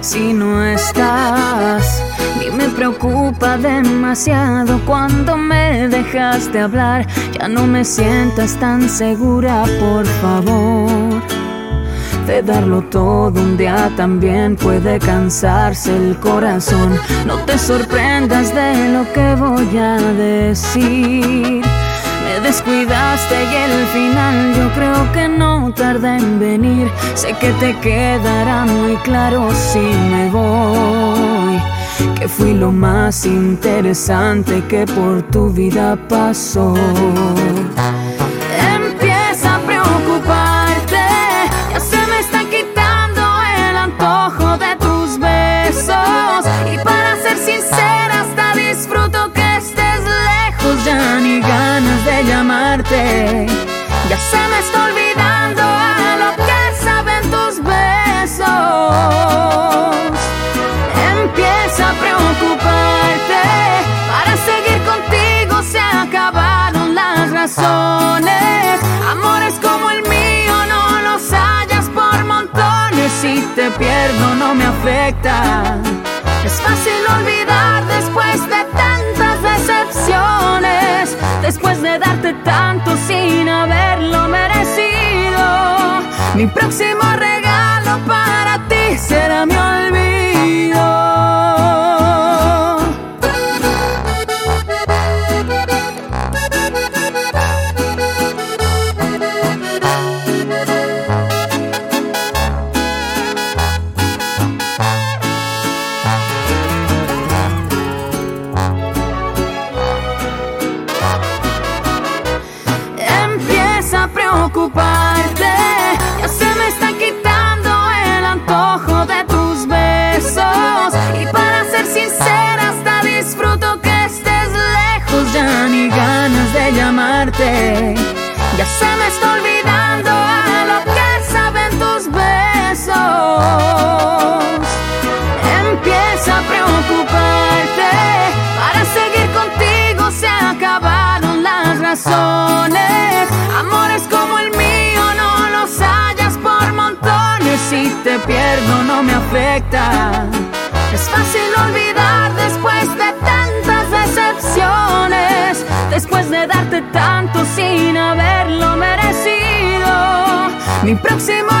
si no estás. Ni me preocupa demasiado cuando me dejas de hablar. Ya no me sientas tan segura, por favor. De darlo todo un día también puede cansarse el corazón. No te sorprendas de lo que voy a decir. Descuidaste y el final yo creo que no tarda en venir. Sé que te quedará muy claro si me voy. Que fui lo más interesante que por tu vida pasó. Amores como el mío no los hallas por montones. Si te pierdo no me afecta. Es fácil olvidar después de tantas decepciones, después de darte tanto sin haberlo merecido. Mi próximo regalo para ti será mi olvido. A preocuparte, ya se me está quitando el antojo de tus besos. Y para ser sincera, hasta disfruto que estés lejos, ya ni ganas de llamarte. Ya se me está olvidando a lo que saben tus besos. Empieza a preocuparte, para seguir contigo se acabaron las razones. Pierdo no me afecta. Es fácil olvidar después de tantas decepciones. Después de darte tanto sin haberlo merecido. Mi próximo